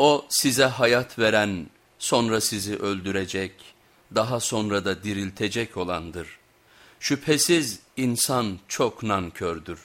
O size hayat veren, sonra sizi öldürecek, daha sonra da diriltecek olandır. Şüphesiz insan çok nankördür.